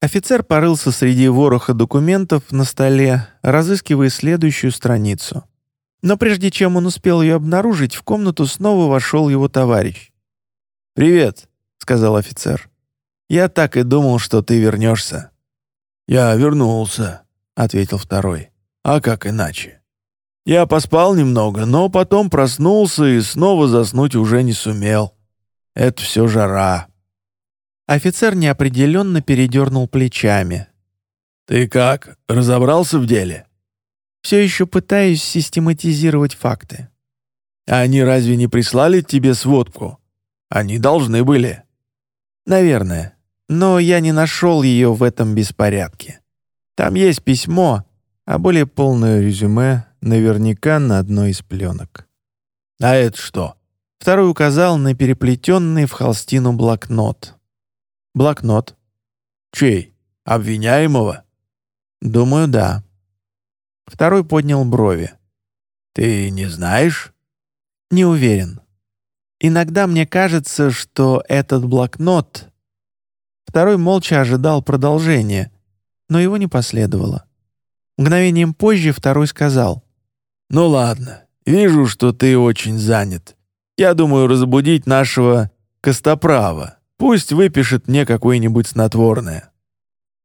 Офицер порылся среди вороха документов на столе, разыскивая следующую страницу. Но прежде чем он успел ее обнаружить, в комнату снова вошел его товарищ. «Привет», — сказал офицер. «Я так и думал, что ты вернешься». «Я вернулся», — ответил второй. «А как иначе? Я поспал немного, но потом проснулся и снова заснуть уже не сумел. Это все жара». Офицер неопределенно передернул плечами. «Ты как, разобрался в деле?» Все еще пытаюсь систематизировать факты. Они разве не прислали тебе сводку? Они должны были. Наверное. Но я не нашел ее в этом беспорядке. Там есть письмо, а более полное резюме наверняка на одной из пленок. А это что? Второй указал на переплетенный в холстину блокнот. Блокнот. Чей? Обвиняемого? Думаю, да. Второй поднял брови. «Ты не знаешь?» «Не уверен. Иногда мне кажется, что этот блокнот...» Второй молча ожидал продолжения, но его не последовало. Мгновением позже второй сказал. «Ну ладно, вижу, что ты очень занят. Я думаю разбудить нашего Костоправа. Пусть выпишет мне какое-нибудь снотворное».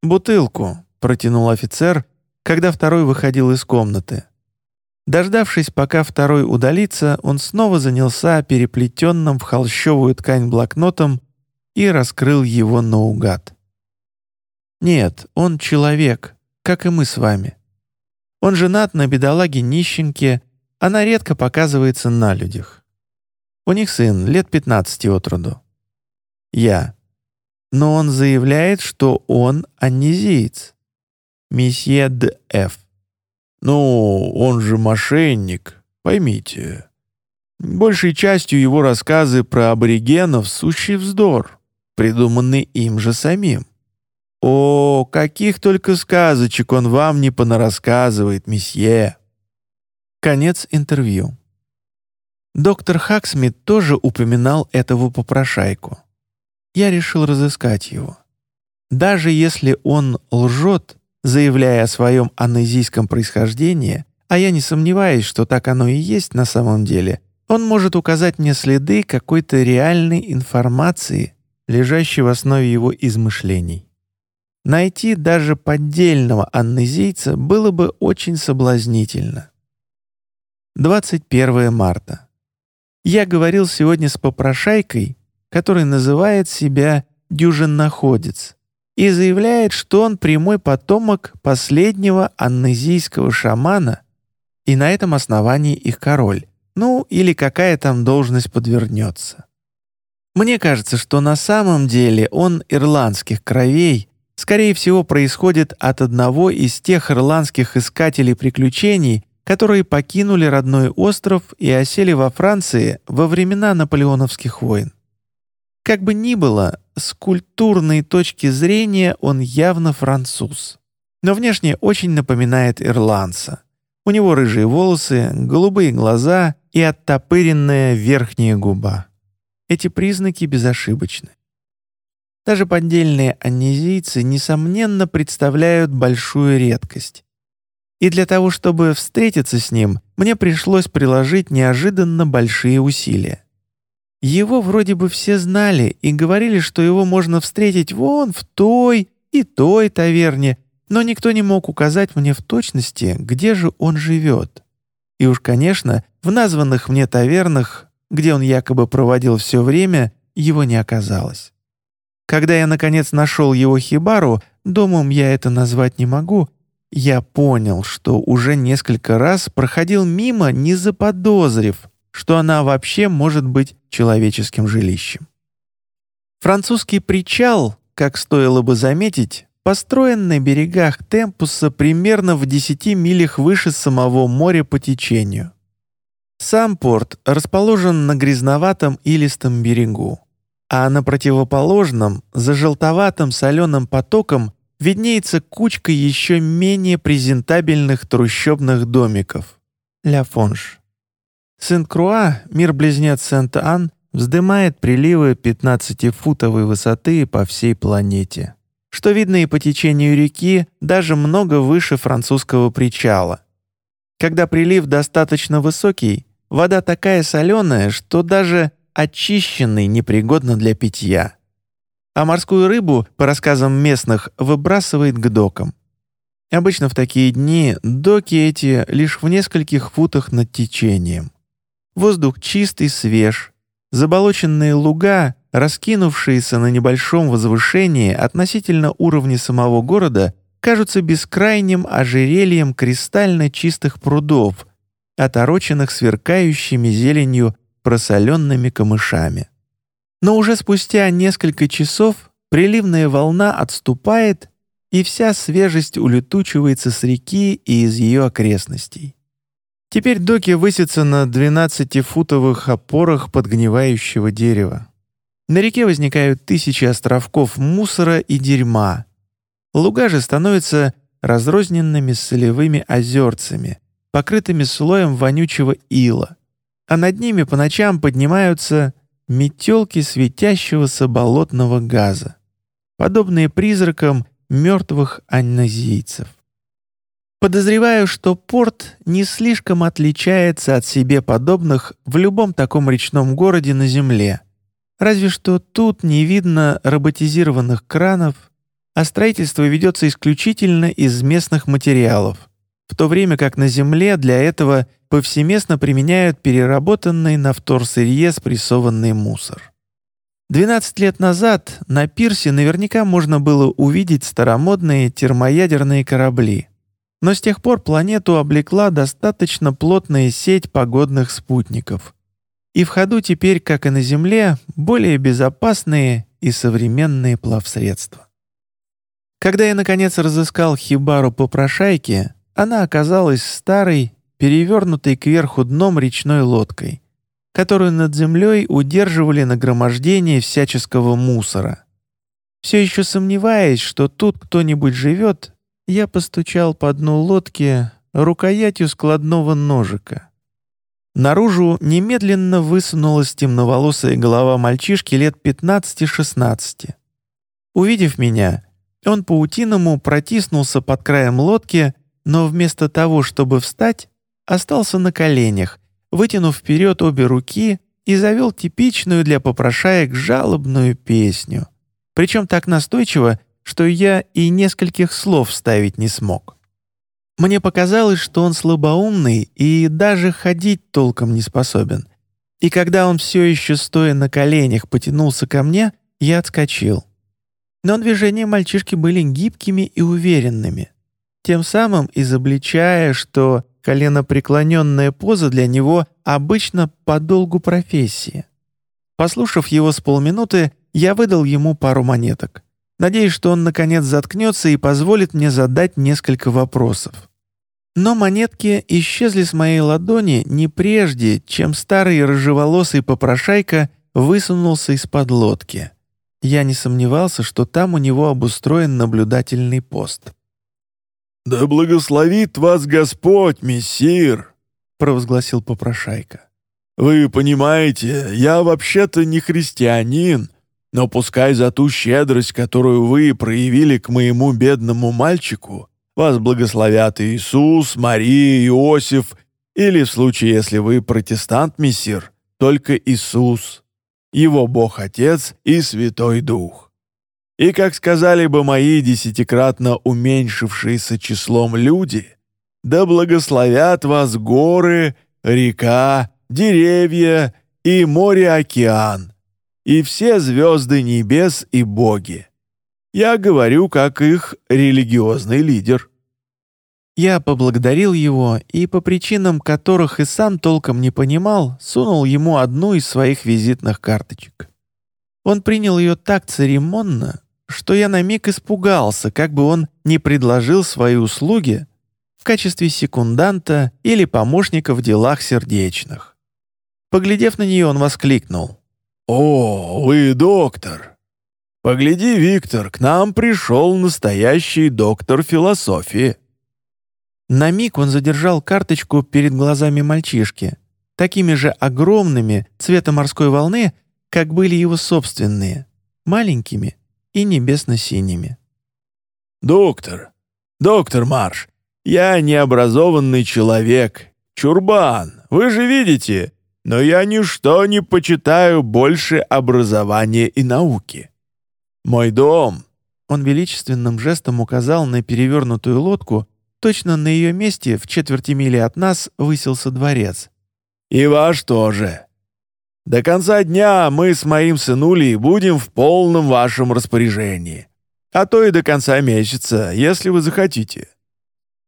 «Бутылку», — протянул офицер, когда второй выходил из комнаты. Дождавшись, пока второй удалится, он снова занялся переплетенным в холщовую ткань блокнотом и раскрыл его наугад. Нет, он человек, как и мы с вами. Он женат на бедолаге-нищенке, она редко показывается на людях. У них сын, лет 15 от роду. Я. Но он заявляет, что он аннезиец месье Д. Ф. «Ну, он же мошенник, поймите. Большей частью его рассказы про аборигенов — сущий вздор, придуманный им же самим. О, каких только сказочек он вам не понарассказывает, месье!» Конец интервью. Доктор Хаксмит тоже упоминал этого попрошайку. Я решил разыскать его. Даже если он лжет, заявляя о своем анезийском происхождении, а я не сомневаюсь, что так оно и есть на самом деле, он может указать мне следы какой-то реальной информации, лежащей в основе его измышлений. Найти даже поддельного аннезийца было бы очень соблазнительно. 21 марта. Я говорил сегодня с попрошайкой, который называет себя «дюжинноходец», и заявляет, что он прямой потомок последнего аннезийского шамана и на этом основании их король, ну или какая там должность подвернется. Мне кажется, что на самом деле он ирландских кровей, скорее всего, происходит от одного из тех ирландских искателей приключений, которые покинули родной остров и осели во Франции во времена наполеоновских войн. Как бы ни было, с культурной точки зрения он явно француз. Но внешне очень напоминает ирландца. У него рыжие волосы, голубые глаза и оттопыренная верхняя губа. Эти признаки безошибочны. Даже поддельные аннезийцы, несомненно, представляют большую редкость. И для того, чтобы встретиться с ним, мне пришлось приложить неожиданно большие усилия. Его вроде бы все знали и говорили, что его можно встретить вон в той и той таверне, но никто не мог указать мне в точности, где же он живет. И уж, конечно, в названных мне тавернах, где он якобы проводил все время, его не оказалось. Когда я, наконец, нашел его хибару, домом я это назвать не могу, я понял, что уже несколько раз проходил мимо, не заподозрив, что она вообще может быть человеческим жилищем. Французский причал, как стоило бы заметить, построен на берегах Темпуса примерно в 10 милях выше самого моря по течению. Сам порт расположен на грязноватом илистом берегу, а на противоположном, за желтоватым соленым потоком, виднеется кучка еще менее презентабельных трущобных домиков — Ля Фонж. Сент-Круа, мир-близнец Сент-Ан, вздымает приливы 15-футовой высоты по всей планете. что видно и по течению реки даже много выше французского причала. Когда прилив достаточно высокий, вода такая соленая, что даже очищенный непригодна для питья. А морскую рыбу, по рассказам местных, выбрасывает к докам. Обычно в такие дни доки эти лишь в нескольких футах над течением. Воздух чистый, свеж. Заболоченные луга, раскинувшиеся на небольшом возвышении относительно уровня самого города, кажутся бескрайним ожерельем кристально чистых прудов, отороченных сверкающими зеленью просоленными камышами. Но уже спустя несколько часов приливная волна отступает, и вся свежесть улетучивается с реки и из ее окрестностей. Теперь доки высятся на 12-футовых опорах подгнивающего дерева. На реке возникают тысячи островков мусора и дерьма. Луга же становятся разрозненными солевыми озерцами, покрытыми слоем вонючего ила, а над ними по ночам поднимаются метелки светящегося болотного газа, подобные призракам мертвых анназийцев. Подозреваю, что порт не слишком отличается от себе подобных в любом таком речном городе на Земле. Разве что тут не видно роботизированных кранов, а строительство ведется исключительно из местных материалов, в то время как на Земле для этого повсеместно применяют переработанный на вторсырье спрессованный мусор. 12 лет назад на пирсе наверняка можно было увидеть старомодные термоядерные корабли. Но с тех пор планету облекла достаточно плотная сеть погодных спутников. И в ходу теперь, как и на Земле, более безопасные и современные плавсредства. Когда я, наконец, разыскал хибару по прошайке, она оказалась старой, перевернутой кверху дном речной лодкой, которую над землей удерживали нагромождение всяческого мусора. Все еще сомневаясь, что тут кто-нибудь живет, я постучал по дну лодки рукоятью складного ножика. Наружу немедленно высунулась темноволосая голова мальчишки лет 15-16. Увидев меня, он паутиному протиснулся под краем лодки, но вместо того, чтобы встать, остался на коленях, вытянув вперед обе руки и завел типичную для попрошаек жалобную песню. Причем так настойчиво, что я и нескольких слов вставить не смог. Мне показалось, что он слабоумный и даже ходить толком не способен. И когда он все еще стоя на коленях потянулся ко мне, я отскочил. Но движения мальчишки были гибкими и уверенными, тем самым изобличая, что коленопреклоненная поза для него обычно по долгу профессии. Послушав его с полминуты, я выдал ему пару монеток. Надеюсь, что он наконец заткнется и позволит мне задать несколько вопросов. Но монетки исчезли с моей ладони не прежде, чем старый рыжеволосый попрошайка высунулся из-под лодки. Я не сомневался, что там у него обустроен наблюдательный пост. «Да благословит вас Господь, мессир!» — провозгласил попрошайка. «Вы понимаете, я вообще-то не христианин, но пускай за ту щедрость, которую вы проявили к моему бедному мальчику, вас благословят Иисус, Мария, Иосиф, или в случае, если вы протестант, мессир, только Иисус, его Бог-Отец и Святой Дух. И, как сказали бы мои десятикратно уменьшившиеся числом люди, да благословят вас горы, река, деревья и море-океан, и все звезды небес и боги. Я говорю как их религиозный лидер». Я поблагодарил его и, по причинам которых и сам толком не понимал, сунул ему одну из своих визитных карточек. Он принял ее так церемонно, что я на миг испугался, как бы он не предложил свои услуги в качестве секунданта или помощника в делах сердечных. Поглядев на нее, он воскликнул. «О, вы доктор! Погляди, Виктор, к нам пришел настоящий доктор философии». На миг он задержал карточку перед глазами мальчишки, такими же огромными цвета морской волны, как были его собственные, маленькими и небесно-синими. «Доктор, доктор Марш, я необразованный человек, чурбан, вы же видите, но я ничто не почитаю больше образования и науки. Мой дом...» Он величественным жестом указал на перевернутую лодку, точно на ее месте в четверти мили от нас высился дворец. «И ваш тоже. До конца дня мы с моим сынулей будем в полном вашем распоряжении, а то и до конца месяца, если вы захотите.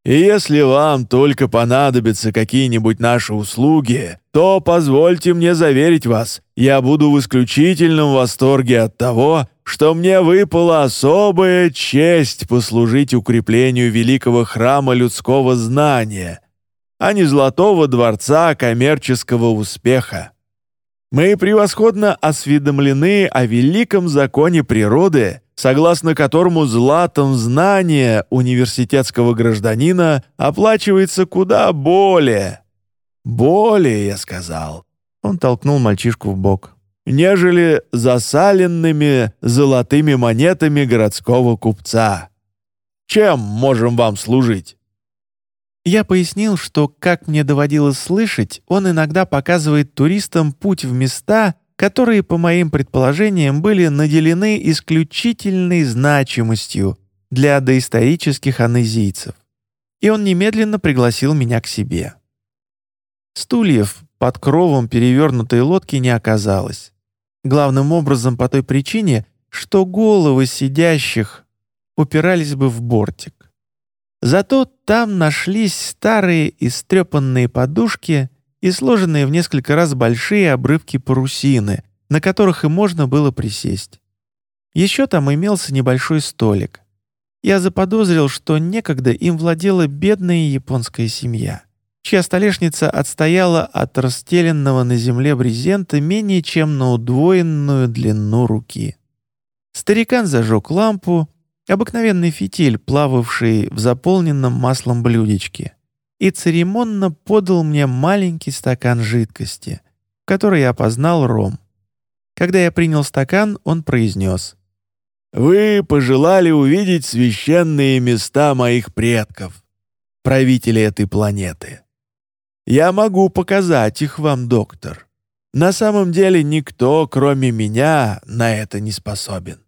И если вам только понадобятся какие-нибудь наши услуги, то позвольте мне заверить вас, я буду в исключительном восторге от того, что мне выпала особая честь послужить укреплению великого храма людского знания, а не золотого дворца коммерческого успеха. Мы превосходно осведомлены о великом законе природы, согласно которому златом знания университетского гражданина оплачивается куда более. Более, я сказал. Он толкнул мальчишку в бок. Нежели засаленными золотыми монетами городского купца. Чем можем вам служить? Я пояснил, что, как мне доводилось слышать, он иногда показывает туристам путь в места, которые, по моим предположениям, были наделены исключительной значимостью для доисторических анезийцев. И он немедленно пригласил меня к себе. Стульев под кровом перевернутой лодки не оказалось. Главным образом по той причине, что головы сидящих упирались бы в бортик. Зато там нашлись старые истрепанные подушки и сложенные в несколько раз большие обрывки парусины, на которых и можно было присесть. Еще там имелся небольшой столик. Я заподозрил, что некогда им владела бедная японская семья, чья столешница отстояла от расстеленного на земле брезента менее чем на удвоенную длину руки. Старикан зажег лампу, обыкновенный фитиль, плававший в заполненном маслом блюдечке и церемонно подал мне маленький стакан жидкости, в которой я опознал ром. Когда я принял стакан, он произнес. «Вы пожелали увидеть священные места моих предков, правители этой планеты. Я могу показать их вам, доктор. На самом деле никто, кроме меня, на это не способен.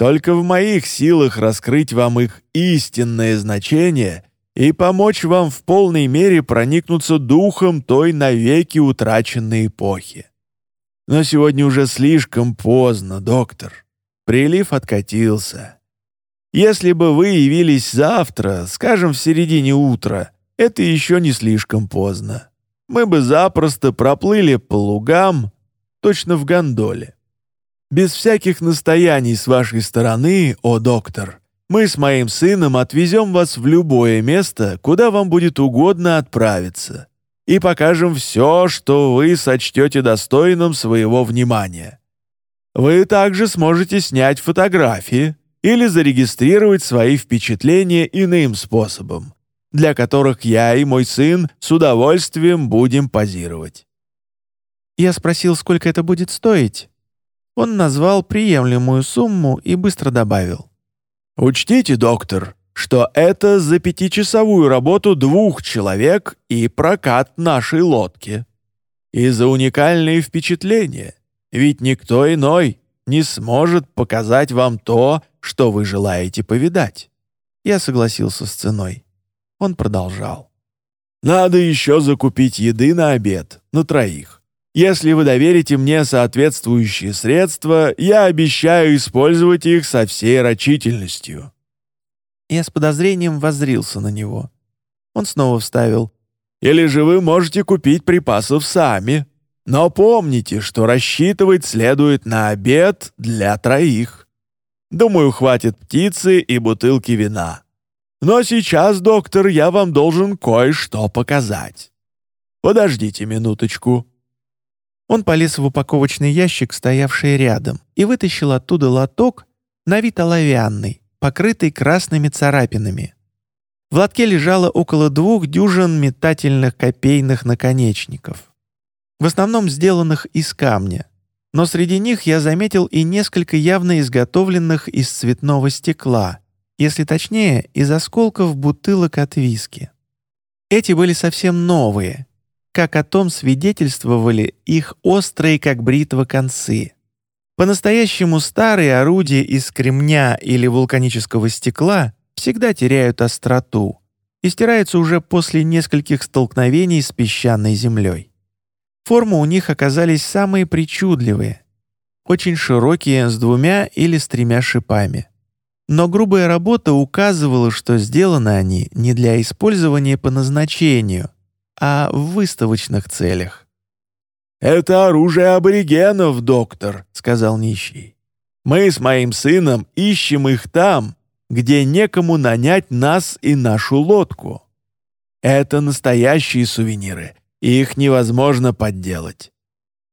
Только в моих силах раскрыть вам их истинное значение — и помочь вам в полной мере проникнуться духом той навеки утраченной эпохи. Но сегодня уже слишком поздно, доктор. Прилив откатился. Если бы вы явились завтра, скажем, в середине утра, это еще не слишком поздно. Мы бы запросто проплыли по лугам, точно в гондоле. Без всяких настояний с вашей стороны, о доктор, мы с моим сыном отвезем вас в любое место, куда вам будет угодно отправиться, и покажем все, что вы сочтете достойным своего внимания. Вы также сможете снять фотографии или зарегистрировать свои впечатления иным способом, для которых я и мой сын с удовольствием будем позировать. Я спросил, сколько это будет стоить. Он назвал приемлемую сумму и быстро добавил. Учтите, доктор, что это за пятичасовую работу двух человек и прокат нашей лодки. И за уникальные впечатления, ведь никто иной не сможет показать вам то, что вы желаете повидать. Я согласился с ценой. Он продолжал. Надо еще закупить еды на обед, на троих. Если вы доверите мне соответствующие средства, я обещаю использовать их со всей рачительностью». Я с подозрением воззрился на него. Он снова вставил. «Или же вы можете купить припасов сами. Но помните, что рассчитывать следует на обед для троих. Думаю, хватит птицы и бутылки вина. Но сейчас, доктор, я вам должен кое-что показать. Подождите минуточку». Он полез в упаковочный ящик, стоявший рядом, и вытащил оттуда лоток, на вид оловянный, покрытый красными царапинами. В лотке лежало около двух дюжин метательных копейных наконечников, в основном сделанных из камня, но среди них я заметил и несколько явно изготовленных из цветного стекла, если точнее, из осколков бутылок от виски. Эти были совсем новые, как о том свидетельствовали их острые, как бритва, концы. По-настоящему старые орудия из кремня или вулканического стекла всегда теряют остроту и стираются уже после нескольких столкновений с песчаной землей. Формы у них оказались самые причудливые, очень широкие, с двумя или с тремя шипами. Но грубая работа указывала, что сделаны они не для использования по назначению, а в выставочных целях. «Это оружие аборигенов, доктор», — сказал нищий. «Мы с моим сыном ищем их там, где некому нанять нас и нашу лодку. Это настоящие сувениры, их невозможно подделать.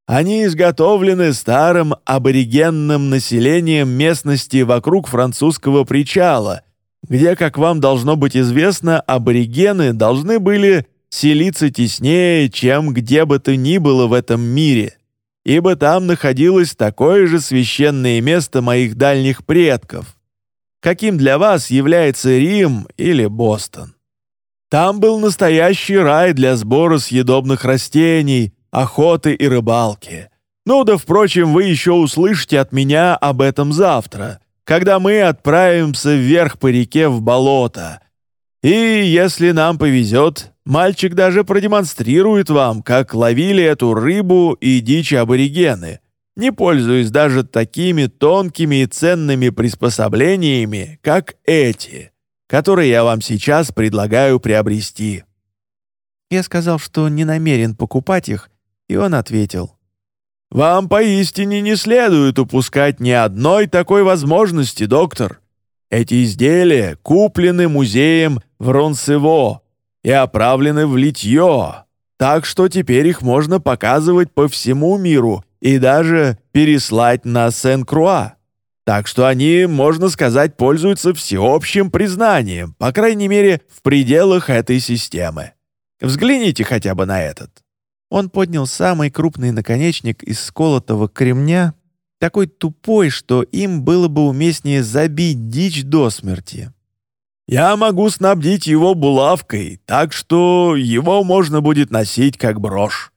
Они изготовлены старым аборигенным населением местности вокруг французского причала, где, как вам должно быть известно, аборигены должны были селиться теснее, чем где бы то ни было в этом мире, ибо там находилось такое же священное место моих дальних предков, каким для вас является Рим или Бостон. Там был настоящий рай для сбора съедобных растений, охоты и рыбалки. Ну да, впрочем, вы еще услышите от меня об этом завтра, когда мы отправимся вверх по реке в болото. И если нам повезет, Мальчик даже продемонстрирует вам, как ловили эту рыбу и дичь аборигены, не пользуясь даже такими тонкими и ценными приспособлениями, как эти, которые я вам сейчас предлагаю приобрести». Я сказал, что не намерен покупать их, и он ответил. «Вам поистине не следует упускать ни одной такой возможности, доктор. Эти изделия куплены музеем в Ронсево, и оправлены в литье, так что теперь их можно показывать по всему миру и даже переслать на Сен-Круа. Так что они, можно сказать, пользуются всеобщим признанием, по крайней мере, в пределах этой системы. Взгляните хотя бы на этот». Он поднял самый крупный наконечник из сколотого кремня, такой тупой, что им было бы уместнее забить дичь до смерти. Я могу снабдить его булавкой, так что его можно будет носить как брошь.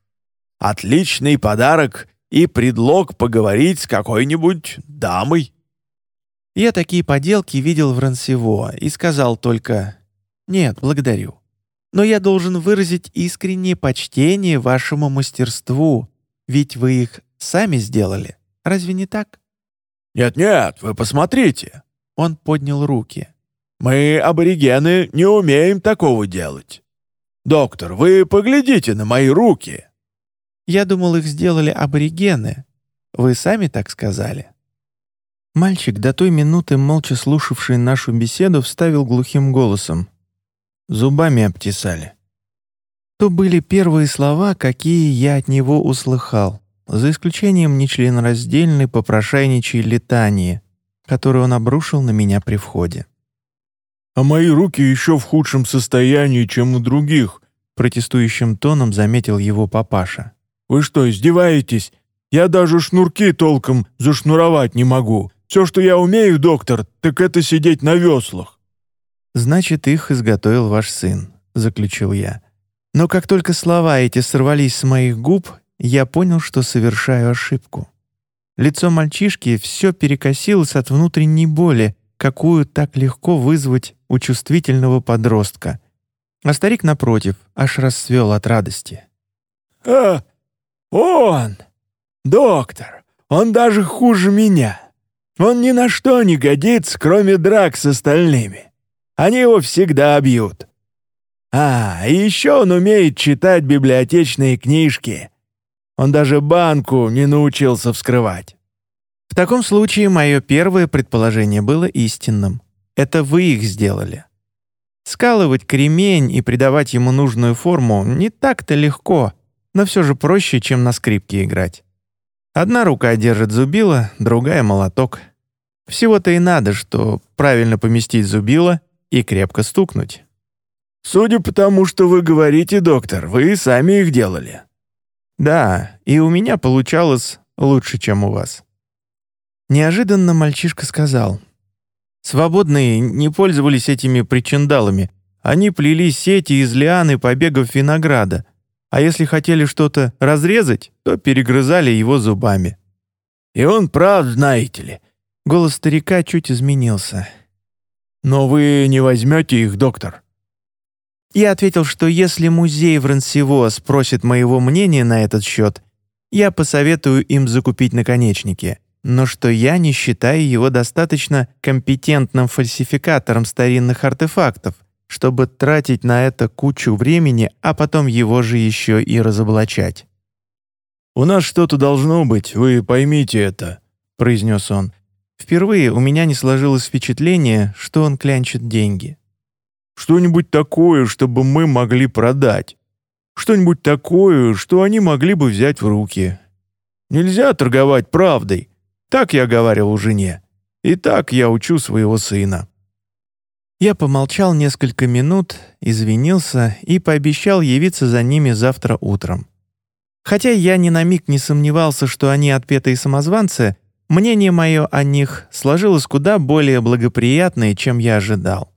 Отличный подарок и предлог поговорить с какой-нибудь дамой». Я такие поделки видел в Рансево и сказал только «Нет, благодарю. Но я должен выразить искреннее почтение вашему мастерству, ведь вы их сами сделали. Разве не так?» «Нет-нет, вы посмотрите». Он поднял руки. Мы, аборигены, не умеем такого делать. Доктор, вы поглядите на мои руки». «Я думал, их сделали аборигены. Вы сами так сказали». Мальчик, до той минуты молча слушавший нашу беседу, вставил глухим голосом. Зубами обтесали. То были первые слова, какие я от него услыхал, за исключением нечленораздельной попрошайничьей летании, которую он обрушил на меня при входе а мои руки еще в худшем состоянии, чем у других», протестующим тоном заметил его папаша. «Вы что, издеваетесь? Я даже шнурки толком зашнуровать не могу. Все, что я умею, доктор, так это сидеть на веслах». «Значит, их изготовил ваш сын», — заключил я. Но как только слова эти сорвались с моих губ, я понял, что совершаю ошибку. Лицо мальчишки все перекосилось от внутренней боли, какую так легко вызвать у чувствительного подростка. А старик, напротив, аж расцвел от радости. «А, он! Доктор! Он даже хуже меня! Он ни на что не годится, кроме драк с остальными. Они его всегда бьют. А, и еще он умеет читать библиотечные книжки. Он даже банку не научился вскрывать. В таком случае мое первое предположение было истинным. Это вы их сделали. Скалывать кремень и придавать ему нужную форму не так-то легко, но все же проще, чем на скрипке играть. Одна рука держит зубило, другая — молоток. Всего-то и надо, что правильно поместить зубило и крепко стукнуть. «Судя по тому, что вы говорите, доктор, вы сами их делали». «Да, и у меня получалось лучше, чем у вас». Неожиданно мальчишка сказал. Свободные не пользовались этими причиндалами. Они плели сети из лиан и побегов винограда. А если хотели что-то разрезать, то перегрызали его зубами. «И он прав, знаете ли». Голос старика чуть изменился. «Но вы не возьмете их, доктор?» Я ответил, что если музей в Рансево спросит моего мнения на этот счет, я посоветую им закупить наконечники, но что я не считаю его достаточно компетентным фальсификатором старинных артефактов, чтобы тратить на это кучу времени, а потом его же еще и разоблачать. «У нас что-то должно быть, вы поймите это», — произнес он. Впервые у меня не сложилось впечатление, что он клянчит деньги. «Что-нибудь такое, чтобы мы могли продать. Что-нибудь такое, что они могли бы взять в руки. Нельзя торговать правдой. Так я говорил у жене. И так я учу своего сына». Я помолчал несколько минут, извинился и пообещал явиться за ними завтра утром. Хотя я ни на миг не сомневался, что они отпетые самозванцы, мнение мое о них сложилось куда более благоприятное, чем я ожидал.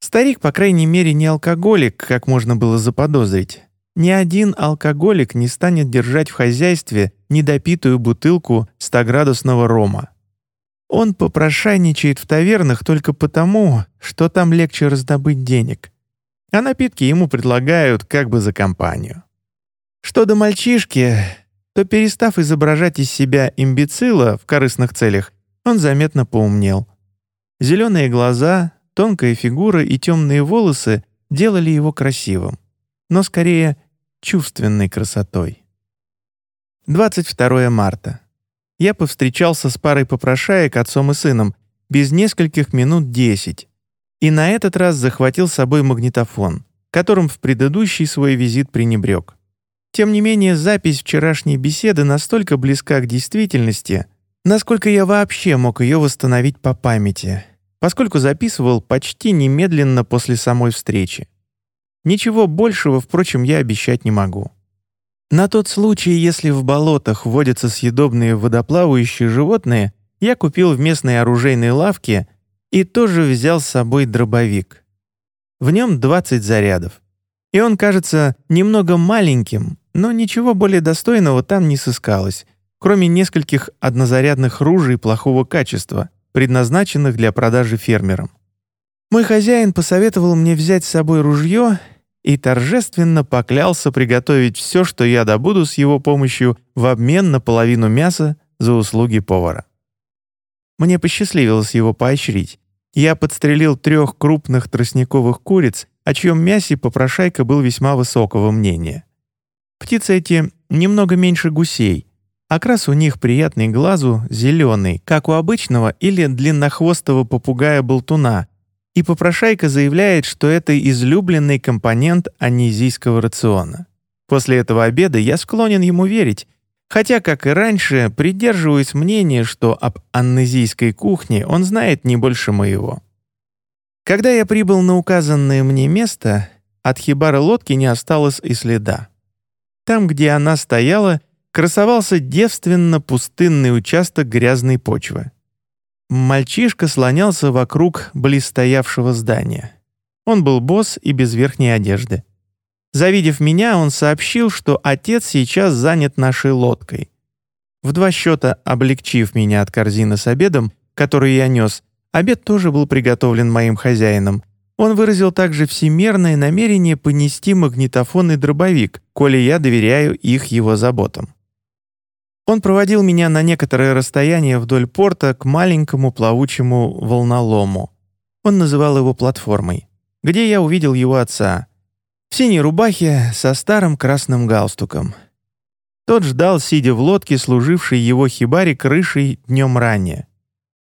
Старик, по крайней мере, не алкоголик, как можно было заподозрить. Ни один алкоголик не станет держать в хозяйстве недопитую бутылку стоградусного рома. Он попрошайничает в тавернах только потому, что там легче раздобыть денег. А напитки ему предлагают как бы за компанию. Что до мальчишки, то, перестав изображать из себя имбецила в корыстных целях, он заметно поумнел. Зеленые глаза, тонкая фигура и темные волосы делали его красивым, но скорее чувственной красотой. 22 марта я повстречался с парой попрошаек отцом и сыном без нескольких минут десять, и на этот раз захватил с собой магнитофон, которым в предыдущий свой визит пренебрег. Тем не менее, запись вчерашней беседы настолько близка к действительности, насколько я вообще мог ее восстановить по памяти, поскольку записывал почти немедленно после самой встречи. Ничего большего, впрочем, я обещать не могу. На тот случай, если в болотах водятся съедобные водоплавающие животные, я купил в местной оружейной лавке и тоже взял с собой дробовик. В нем 20 зарядов. И он кажется немного маленьким, но ничего более достойного там не сыскалось, кроме нескольких однозарядных ружей плохого качества, предназначенных для продажи фермерам. Мой хозяин посоветовал мне взять с собой ружье и торжественно поклялся приготовить все, что я добуду с его помощью в обмен на половину мяса за услуги повара. Мне посчастливилось его поощрить. Я подстрелил трех крупных тростниковых куриц, о чьем мясе попрошайка был весьма высокого мнения. Птицы эти немного меньше гусей. Окрас у них приятный глазу, зеленый, как у обычного или длиннохвостого попугая-болтуна, и попрошайка заявляет, что это излюбленный компонент анизийского рациона. После этого обеда я склонен ему верить, хотя, как и раньше, придерживаюсь мнения, что об аннезийской кухне он знает не больше моего. Когда я прибыл на указанное мне место, от хибары лодки не осталось и следа. Там, где она стояла, красовался девственно пустынный участок грязной почвы. Мальчишка слонялся вокруг близстоявшего здания. Он был босс и без верхней одежды. Завидев меня, он сообщил, что отец сейчас занят нашей лодкой. В два счета облегчив меня от корзины с обедом, который я нес, обед тоже был приготовлен моим хозяином. Он выразил также всемерное намерение понести магнитофон и дробовик, коли я доверяю их его заботам. Он проводил меня на некоторое расстояние вдоль порта к маленькому плавучему волнолому. Он называл его платформой, где я увидел его отца. В синей рубахе со старым красным галстуком. Тот ждал, сидя в лодке, служившей его хибаре крышей днем ранее.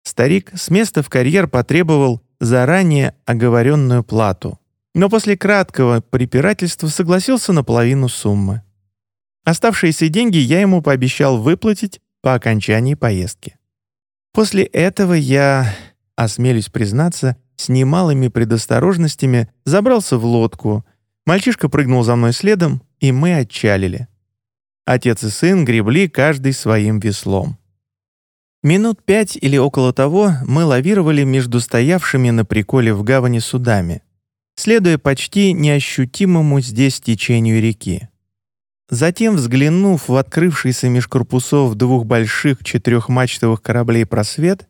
Старик с места в карьер потребовал заранее оговоренную плату, но после краткого препирательства согласился на половину суммы. Оставшиеся деньги я ему пообещал выплатить по окончании поездки. После этого я, осмелюсь признаться, с немалыми предосторожностями забрался в лодку, мальчишка прыгнул за мной следом, и мы отчалили. Отец и сын гребли каждый своим веслом. Минут пять или около того мы лавировали между стоявшими на приколе в гавани судами, следуя почти неощутимому здесь течению реки. Затем, взглянув в открывшийся меж корпусов двух больших четырехмачтовых кораблей просвет,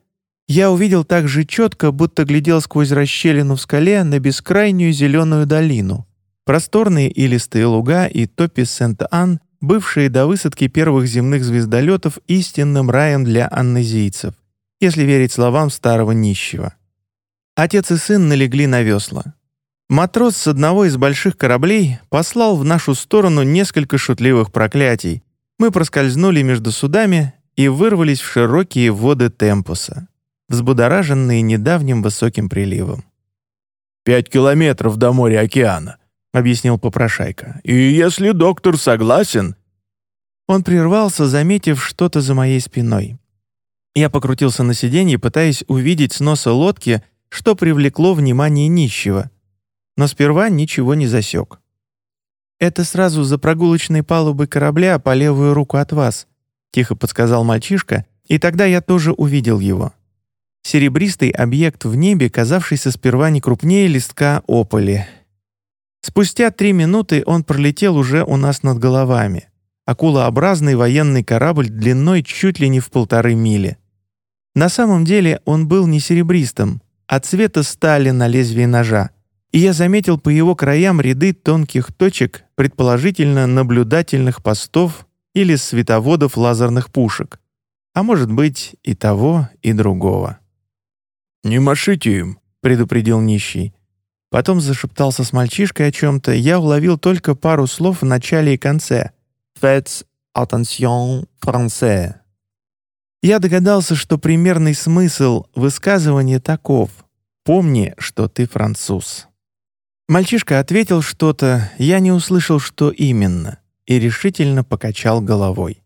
я увидел так же четко, будто глядел сквозь расщелину в скале на бескрайнюю зеленую долину, просторные и листые луга и топи Сент-Ан, бывшие до высадки первых земных звездолетов истинным раем для аннезийцев, если верить словам старого нищего. Отец и сын налегли на весла. Матрос с одного из больших кораблей послал в нашу сторону несколько шутливых проклятий. Мы проскользнули между судами и вырвались в широкие воды Темпуса взбудораженные недавним высоким приливом. «Пять километров до моря океана», — объяснил попрошайка. «И если доктор согласен...» Он прервался, заметив что-то за моей спиной. Я покрутился на сиденье, пытаясь увидеть с носа лодки, что привлекло внимание нищего. Но сперва ничего не засек. «Это сразу за прогулочной палубой корабля по левую руку от вас», — тихо подсказал мальчишка, и тогда я тоже увидел его серебристый объект в небе, казавшийся сперва не крупнее листка ополи. Спустя три минуты он пролетел уже у нас над головами. Акулообразный военный корабль длиной чуть ли не в полторы мили. На самом деле он был не серебристым, а цвета стали на лезвии ножа. И я заметил по его краям ряды тонких точек, предположительно наблюдательных постов или световодов лазерных пушек. А может быть и того, и другого. «Не машите им», — предупредил нищий. Потом зашептался с мальчишкой о чем-то, я уловил только пару слов в начале и конце. «Faites attention français». Я догадался, что примерный смысл высказывания таков. «Помни, что ты француз». Мальчишка ответил что-то, я не услышал, что именно, и решительно покачал головой.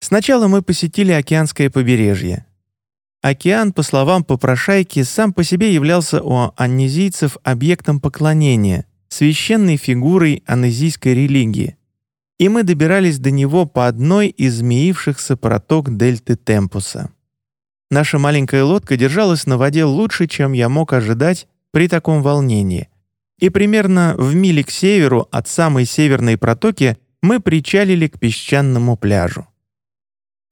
Сначала мы посетили океанское побережье. Океан, по словам попрошайки, сам по себе являлся у аннезийцев объектом поклонения, священной фигурой аннезийской религии. И мы добирались до него по одной из змеившихся проток дельты Темпуса. Наша маленькая лодка держалась на воде лучше, чем я мог ожидать при таком волнении. И примерно в миле к северу от самой северной протоки мы причалили к песчаному пляжу.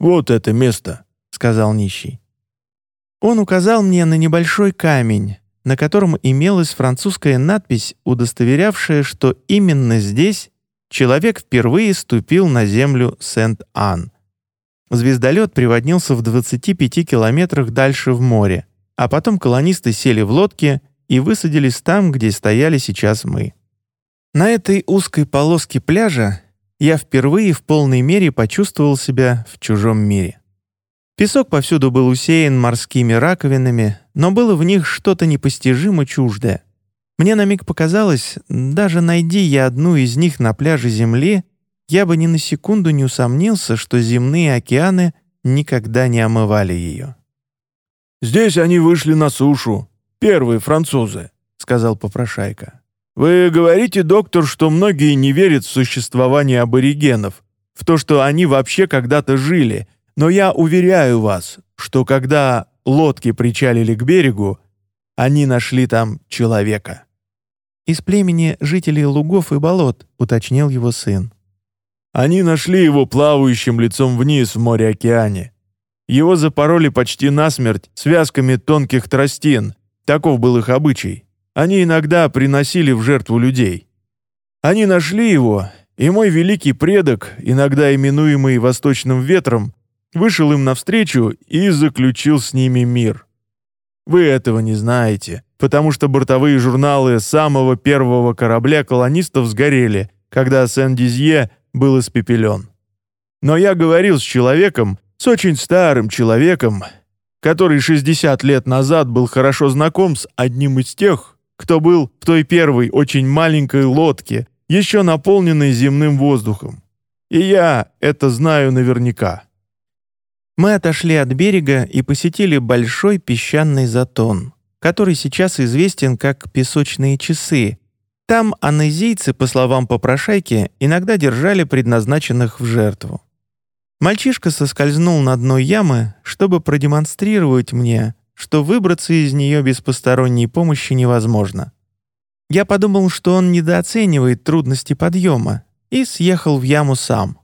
«Вот это место», — сказал нищий. Он указал мне на небольшой камень, на котором имелась французская надпись, удостоверявшая, что именно здесь человек впервые ступил на землю Сент-Ан. Звездолет приводнился в 25 километрах дальше в море, а потом колонисты сели в лодки и высадились там, где стояли сейчас мы. На этой узкой полоске пляжа я впервые в полной мере почувствовал себя в чужом мире. Песок повсюду был усеян морскими раковинами, но было в них что-то непостижимо чуждое. Мне на миг показалось, даже найди я одну из них на пляже Земли, я бы ни на секунду не усомнился, что земные океаны никогда не омывали ее. «Здесь они вышли на сушу, первые французы», — сказал попрошайка. «Вы говорите, доктор, что многие не верят в существование аборигенов, в то, что они вообще когда-то жили — но я уверяю вас, что когда лодки причалили к берегу, они нашли там человека». «Из племени жителей лугов и болот», — уточнил его сын. «Они нашли его плавающим лицом вниз в море-океане. Его запороли почти насмерть связками тонких тростин. Таков был их обычай. Они иногда приносили в жертву людей. Они нашли его, и мой великий предок, иногда именуемый Восточным Ветром, вышел им навстречу и заключил с ними мир. Вы этого не знаете, потому что бортовые журналы самого первого корабля колонистов сгорели, когда Сен-Дизье был испепелен. Но я говорил с человеком, с очень старым человеком, который 60 лет назад был хорошо знаком с одним из тех, кто был в той первой очень маленькой лодке, еще наполненной земным воздухом. И я это знаю наверняка. Мы отошли от берега и посетили большой песчаный затон, который сейчас известен как «песочные часы». Там анезийцы, по словам попрошайки, иногда держали предназначенных в жертву. Мальчишка соскользнул на дно ямы, чтобы продемонстрировать мне, что выбраться из нее без посторонней помощи невозможно. Я подумал, что он недооценивает трудности подъема, и съехал в яму сам.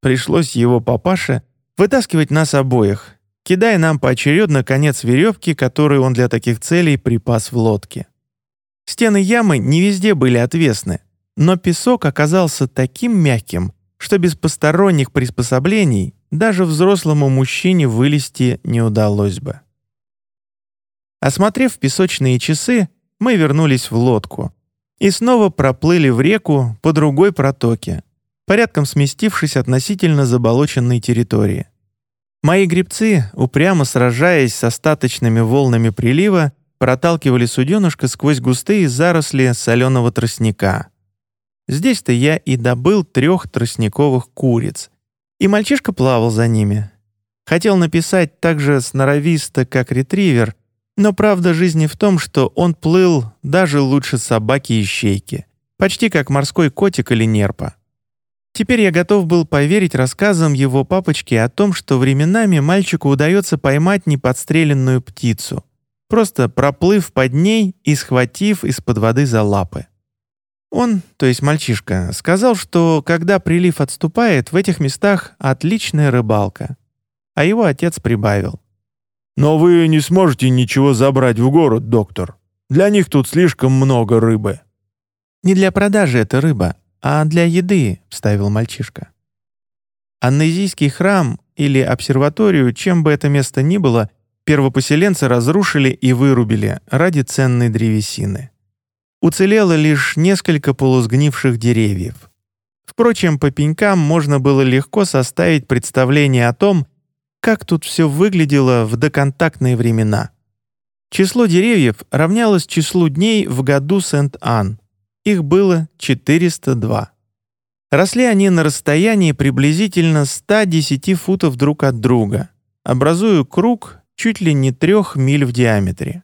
Пришлось его папаше вытаскивать нас обоих, кидая нам поочередно конец веревки, который он для таких целей припас в лодке. Стены ямы не везде были отвесны, но песок оказался таким мягким, что без посторонних приспособлений даже взрослому мужчине вылезти не удалось бы. Осмотрев песочные часы, мы вернулись в лодку и снова проплыли в реку по другой протоке, порядком сместившись относительно заболоченной территории. Мои гребцы, упрямо сражаясь с остаточными волнами прилива, проталкивали суденышко сквозь густые заросли соленого тростника. Здесь-то я и добыл трех тростниковых куриц, и мальчишка плавал за ними. Хотел написать так же сноровисто, как ретривер, но правда жизни в том, что он плыл даже лучше собаки и щейки, почти как морской котик или нерпа. Теперь я готов был поверить рассказам его папочки о том, что временами мальчику удается поймать неподстреленную птицу, просто проплыв под ней и схватив из-под воды за лапы. Он, то есть мальчишка, сказал, что когда прилив отступает, в этих местах отличная рыбалка. А его отец прибавил. «Но вы не сможете ничего забрать в город, доктор. Для них тут слишком много рыбы». «Не для продажи эта рыба, «А для еды», — вставил мальчишка. Аннезийский храм или обсерваторию, чем бы это место ни было, первопоселенцы разрушили и вырубили ради ценной древесины. Уцелело лишь несколько полусгнивших деревьев. Впрочем, по пенькам можно было легко составить представление о том, как тут все выглядело в доконтактные времена. Число деревьев равнялось числу дней в году Сент-Ан, их было 402. Росли они на расстоянии приблизительно 110 футов друг от друга, образуя круг чуть ли не трех миль в диаметре.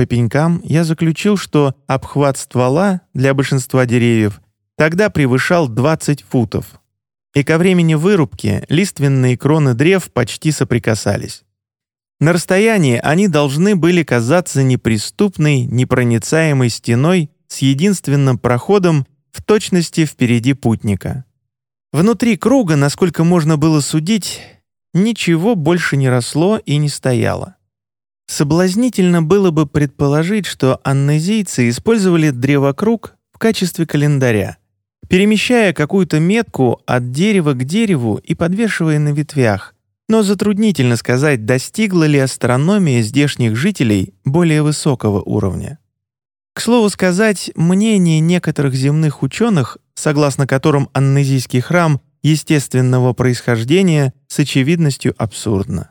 По пенькам я заключил, что обхват ствола для большинства деревьев тогда превышал 20 футов, и ко времени вырубки лиственные кроны древ почти соприкасались. На расстоянии они должны были казаться неприступной, непроницаемой стеной с единственным проходом в точности впереди путника. Внутри круга, насколько можно было судить, ничего больше не росло и не стояло. Соблазнительно было бы предположить, что аннезийцы использовали древокруг в качестве календаря, перемещая какую-то метку от дерева к дереву и подвешивая на ветвях, но затруднительно сказать, достигла ли астрономия здешних жителей более высокого уровня. К слову сказать, мнение некоторых земных ученых, согласно которым аннезийский храм естественного происхождения с очевидностью абсурдно.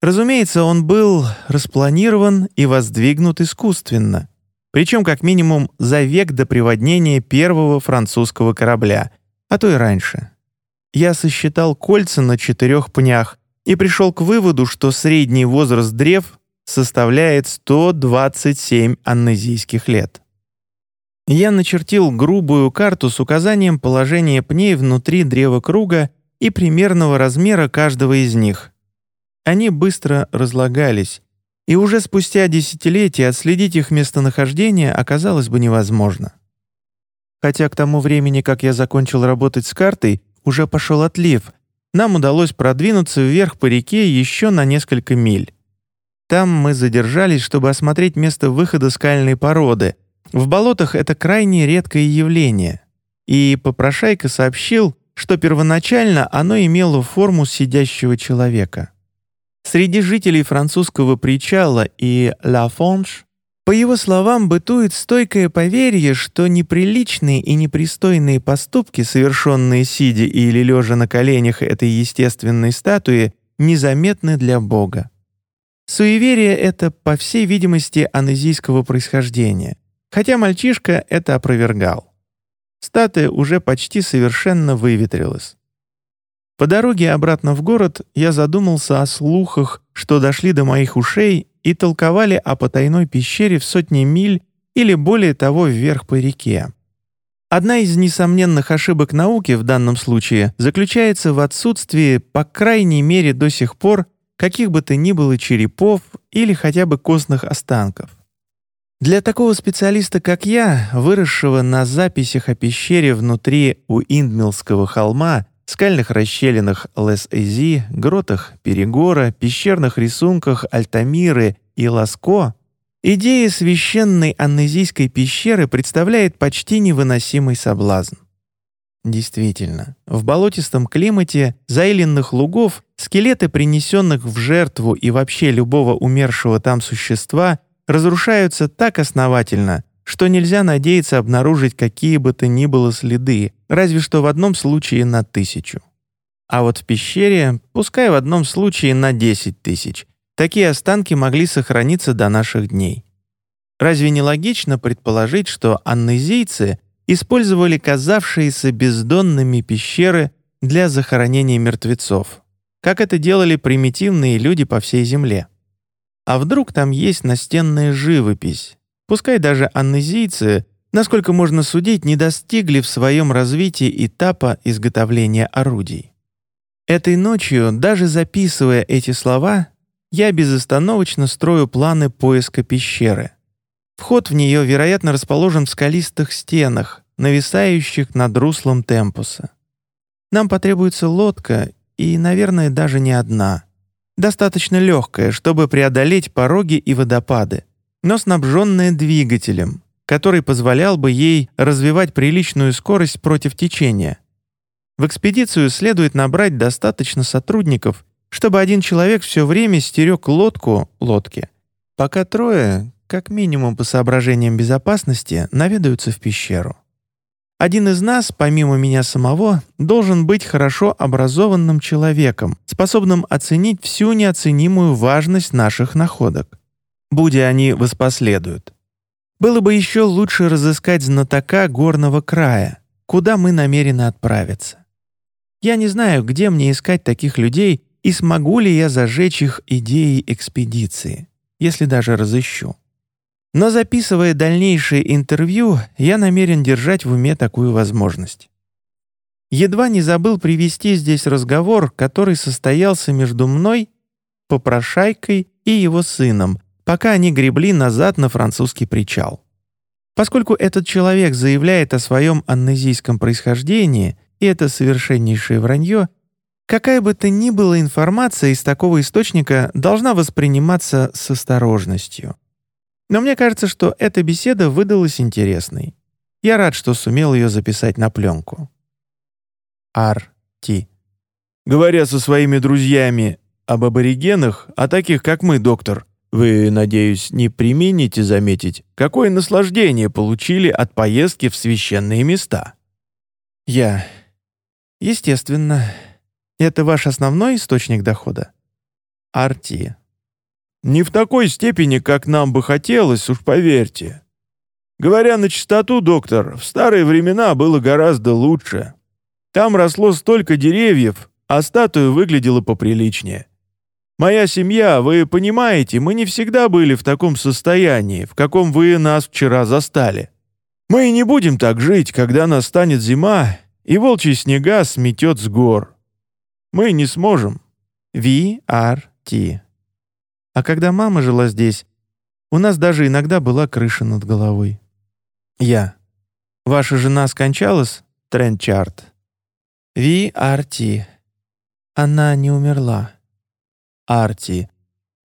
Разумеется, он был распланирован и воздвигнут искусственно, причем как минимум за век до приводнения первого французского корабля, а то и раньше. Я сосчитал кольца на четырех пнях и пришел к выводу, что средний возраст древ составляет 127 аннезийских лет. Я начертил грубую карту с указанием положения пней внутри древа круга и примерного размера каждого из них. Они быстро разлагались, и уже спустя десятилетия отследить их местонахождение оказалось бы невозможно. Хотя к тому времени, как я закончил работать с картой, уже пошел отлив, нам удалось продвинуться вверх по реке еще на несколько миль. Там мы задержались, чтобы осмотреть место выхода скальной породы. В болотах это крайне редкое явление. И попрошайка сообщил, что первоначально оно имело форму сидящего человека. Среди жителей французского причала и Ла Фонш, по его словам, бытует стойкое поверье, что неприличные и непристойные поступки, совершенные сидя или лежа на коленях этой естественной статуи, незаметны для Бога. Суеверие это, по всей видимости, анезийского происхождения, хотя мальчишка это опровергал. Статуя уже почти совершенно выветрилась. По дороге обратно в город я задумался о слухах, что дошли до моих ушей и толковали о потайной пещере в сотни миль или более того вверх по реке. Одна из несомненных ошибок науки в данном случае заключается в отсутствии, по крайней мере до сих пор, каких бы то ни было черепов или хотя бы костных останков. Для такого специалиста, как я, выросшего на записях о пещере внутри у Индмилского холма, скальных расщелинах Лес-Эзи, гротах Перегора, пещерных рисунках Альтамиры и Ласко, идея священной аннезийской пещеры представляет почти невыносимый соблазн. Действительно, в болотистом климате заиленных лугов скелеты принесенных в жертву и вообще любого умершего там существа разрушаются так основательно, что нельзя надеяться обнаружить какие бы то ни было следы, разве что в одном случае на тысячу. А вот в пещере, пускай в одном случае на 10 тысяч, такие останки могли сохраниться до наших дней. Разве не логично предположить, что аннезийцы использовали казавшиеся бездонными пещеры для захоронения мертвецов, как это делали примитивные люди по всей Земле? А вдруг там есть настенная живопись? Пускай даже аннезийцы, насколько можно судить, не достигли в своем развитии этапа изготовления орудий. Этой ночью, даже записывая эти слова, я безостановочно строю планы поиска пещеры. Вход в нее, вероятно, расположен в скалистых стенах, нависающих над руслом темпуса. Нам потребуется лодка и, наверное, даже не одна — достаточно легкая, чтобы преодолеть пороги и водопады, но снабженная двигателем, который позволял бы ей развивать приличную скорость против течения. В экспедицию следует набрать достаточно сотрудников, чтобы один человек все время стерег лодку лодки, пока трое, как минимум по соображениям безопасности, наведаются в пещеру. Один из нас, помимо меня самого, должен быть хорошо образованным человеком, способным оценить всю неоценимую важность наших находок. Будь они воспоследуют. Было бы еще лучше разыскать знатока горного края, куда мы намерены отправиться. Я не знаю, где мне искать таких людей и смогу ли я зажечь их идеи экспедиции, если даже разыщу. Но записывая дальнейшие интервью, я намерен держать в уме такую возможность. Едва не забыл привести здесь разговор, который состоялся между мной, попрошайкой и его сыном, пока они гребли назад на французский причал. Поскольку этот человек заявляет о своем аннезийском происхождении, и это совершеннейшее вранье, какая бы то ни была информация из такого источника должна восприниматься с осторожностью. Но мне кажется, что эта беседа выдалась интересной. Я рад, что сумел ее записать на пленку. Ар. Ти. Говоря со своими друзьями об аборигенах, о таких, как мы, доктор, вы, надеюсь, не примените заметить, какое наслаждение получили от поездки в священные места. Я. Естественно. Это ваш основной источник дохода? Арти. Не в такой степени, как нам бы хотелось, уж поверьте. Говоря на чистоту, доктор, в старые времена было гораздо лучше. Там росло столько деревьев, а статуя выглядела поприличнее. Моя семья, вы понимаете, мы не всегда были в таком состоянии, в каком вы нас вчера застали. Мы не будем так жить, когда настанет зима, и волчьи снега сметет с гор. Мы не сможем. V-R-T. А когда мама жила здесь, у нас даже иногда была крыша над головой. Я. Ваша жена скончалась? Тренчарт. Арти. Она не умерла. Арти.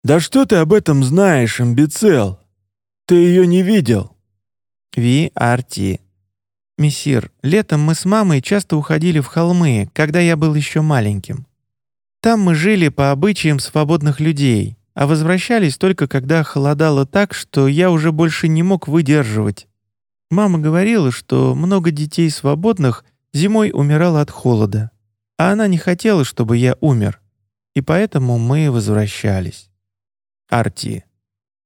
Да что ты об этом знаешь, имбецел? Ты ее не видел. Ви Арти. Мессир, летом мы с мамой часто уходили в холмы, когда я был еще маленьким. Там мы жили по обычаям свободных людей, а возвращались только когда холодало так, что я уже больше не мог выдерживать. Мама говорила, что много детей свободных зимой умирало от холода, а она не хотела, чтобы я умер, и поэтому мы возвращались. Арти.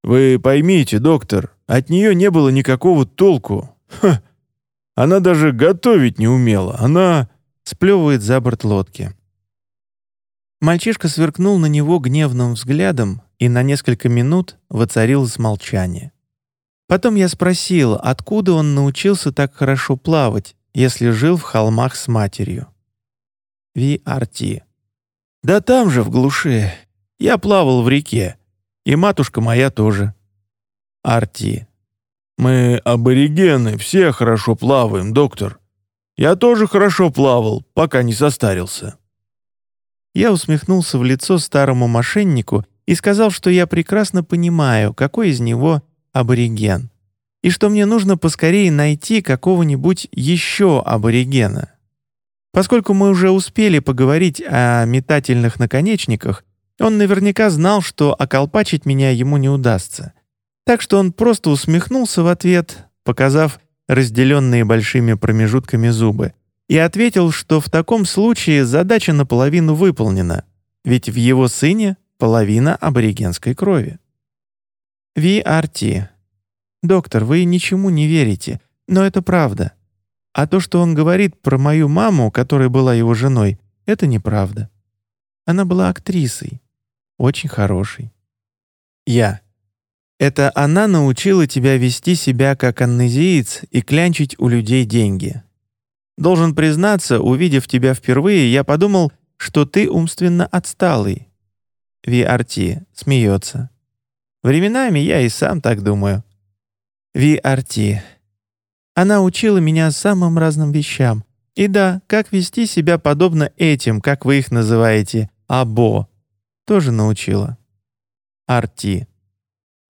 «Вы поймите, доктор, от нее не было никакого толку. Ха! Она даже готовить не умела. Она...» Сплевывает за борт лодки. Мальчишка сверкнул на него гневным взглядом, и на несколько минут воцарилось молчание. Потом я спросил, откуда он научился так хорошо плавать, если жил в холмах с матерью. VRT. «Да там же, в глуши. Я плавал в реке. И матушка моя тоже». RT. «Мы аборигены, все хорошо плаваем, доктор. Я тоже хорошо плавал, пока не состарился». Я усмехнулся в лицо старому мошеннику и сказал, что я прекрасно понимаю, какой из него абориген, и что мне нужно поскорее найти какого-нибудь еще аборигена. Поскольку мы уже успели поговорить о метательных наконечниках, он наверняка знал, что околпачить меня ему не удастся. Так что он просто усмехнулся в ответ, показав разделенные большими промежутками зубы, и ответил, что в таком случае задача наполовину выполнена, ведь в его сыне половина аборигенской крови. VRT. Доктор, вы ничему не верите, но это правда. А то, что он говорит про мою маму, которая была его женой, это неправда. Она была актрисой, очень хорошей. Я. Это она научила тебя вести себя как аннезиец и клянчить у людей деньги. Должен признаться, увидев тебя впервые, я подумал, что ты умственно отсталый. VRT смеется. Временами я и сам так думаю. VRT. Она учила меня самым разным вещам. И да, как вести себя подобно этим, как вы их называете, або. Тоже научила. Арти.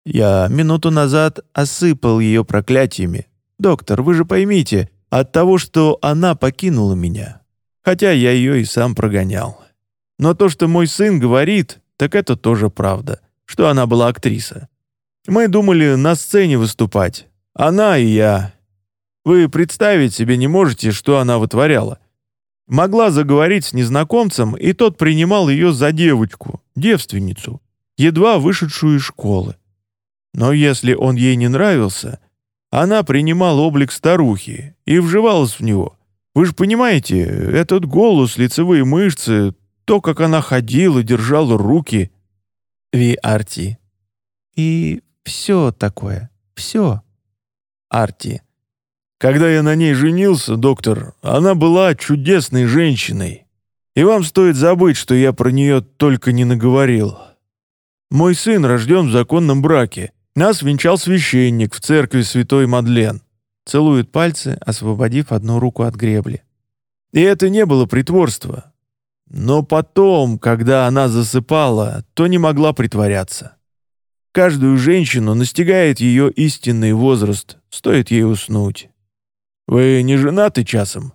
Я минуту назад осыпал ее проклятиями. Доктор, вы же поймите, от того, что она покинула меня. Хотя я ее и сам прогонял. Но то, что мой сын говорит, так это тоже правда, что она была актриса. Мы думали на сцене выступать. Она и я. Вы представить себе не можете, что она вытворяла. Могла заговорить с незнакомцем, и тот принимал ее за девочку, девственницу, едва вышедшую из школы. Но если он ей не нравился, она принимала облик старухи и вживалась в него. Вы же понимаете, этот голос, лицевые мышцы, то, как она ходила, держала руки. Ви Арти. И все такое, все. Арти. Когда я на ней женился, доктор, она была чудесной женщиной. И вам стоит забыть, что я про нее только не наговорил. Мой сын рожден в законном браке. Нас венчал священник в церкви Святой Мадлен. Целует пальцы, освободив одну руку от гребли. И это не было притворство. Но потом, когда она засыпала, то не могла притворяться. Каждую женщину настигает ее истинный возраст, стоит ей уснуть. Вы не женаты часом?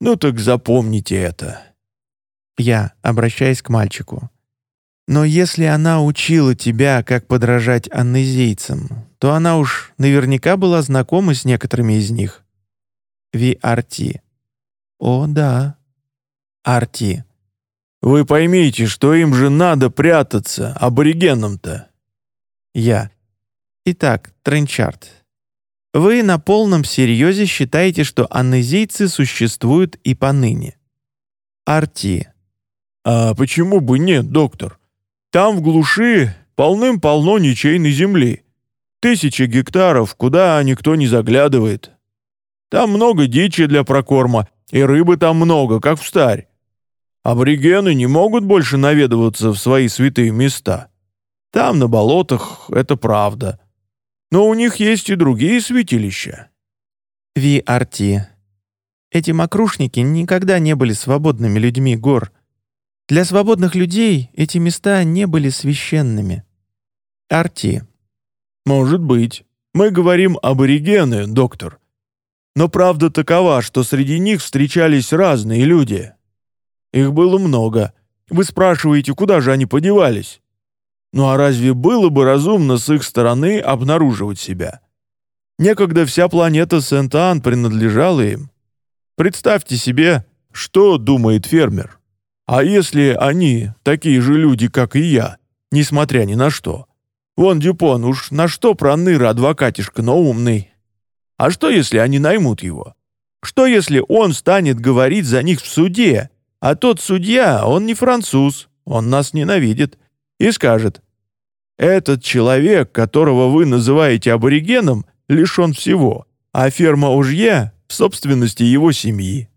Ну так запомните это». Я, обращаясь к мальчику. «Но если она учила тебя, как подражать аннезийцам, то она уж наверняка была знакома с некоторыми из них». Ви Арти. «О, да». Арти. «Вы поймите, что им же надо прятаться, аборигенам-то». Я. Итак, Тренчард, вы на полном серьезе считаете, что аннезийцы существуют и поныне? Арти. А почему бы нет, доктор? Там в глуши полным-полно ничейной земли. Тысячи гектаров, куда никто не заглядывает. Там много дичи для прокорма, и рыбы там много, как в старь. Аборигены не могут больше наведываться в свои святые места. Там, на болотах, это правда. Но у них есть и другие святилища». Ви-Арти. Эти мокрушники никогда не были свободными людьми гор. Для свободных людей эти места не были священными. Арти. «Может быть. Мы говорим аборигены, доктор. Но правда такова, что среди них встречались разные люди. Их было много. Вы спрашиваете, куда же они подевались? Ну а разве было бы разумно с их стороны обнаруживать себя? Некогда вся планета Сент-Ан принадлежала им. Представьте себе, что думает фермер. А если они такие же люди, как и я, несмотря ни на что? Вон Дюпон уж на что проныр адвокатишка, но умный. А что, если они наймут его? Что, если он станет говорить за них в суде, а тот судья, он не француз, он нас ненавидит, и скажет, «Этот человек, которого вы называете аборигеном, лишен всего, а ферма Ужье в собственности его семьи.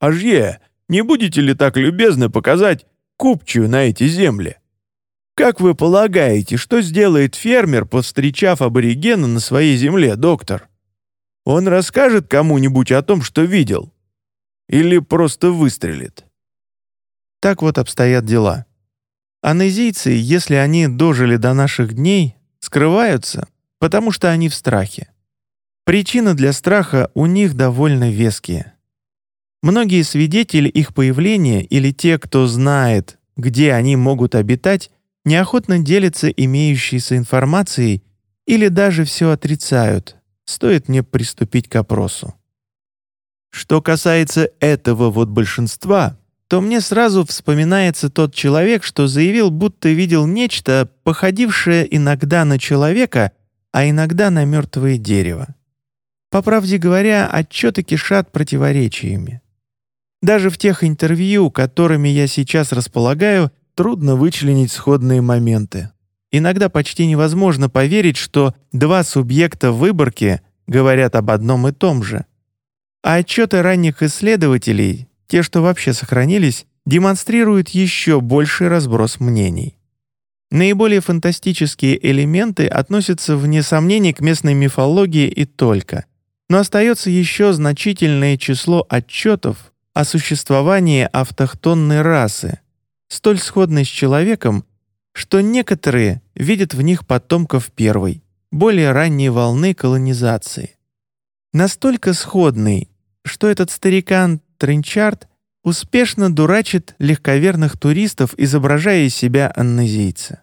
Ажье, не будете ли так любезны показать купчую на эти земли? Как вы полагаете, что сделает фермер, повстречав аборигена на своей земле, доктор? Он расскажет кому-нибудь о том, что видел? Или просто выстрелит? Так вот обстоят дела. Анезийцы, если они дожили до наших дней, скрываются, потому что они в страхе. Причины для страха у них довольно веские. Многие свидетели их появления или те, кто знает, где они могут обитать, неохотно делятся имеющейся информацией или даже все отрицают, стоит мне приступить к опросу. Что касается этого вот большинства, то мне сразу вспоминается тот человек, что заявил, будто видел нечто, походившее иногда на человека, а иногда на мертвое дерево. По правде говоря, отчеты кишат противоречиями. Даже в тех интервью, которыми я сейчас располагаю, трудно вычленить сходные моменты. Иногда почти невозможно поверить, что два субъекта выборки говорят об одном и том же. А отчеты ранних исследователей, те, что вообще сохранились, демонстрируют еще больший разброс мнений. Наиболее фантастические элементы относятся, вне сомнений, к местной мифологии и только. Но остается еще значительное число отчетов о существовании автохтонной расы, столь сходной с человеком, что некоторые видят в них потомков первой, более ранней волны колонизации. Настолько сходный, что этот старикан Тренчард успешно дурачит легковерных туристов, изображая из себя аннезийца.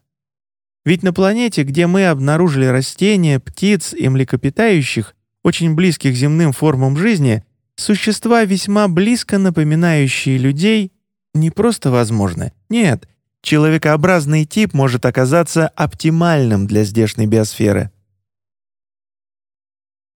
Ведь на планете, где мы обнаружили растения, птиц и млекопитающих, очень близких земным формам жизни, существа, весьма близко напоминающие людей, не просто возможны. Нет, человекообразный тип может оказаться оптимальным для здешней биосферы —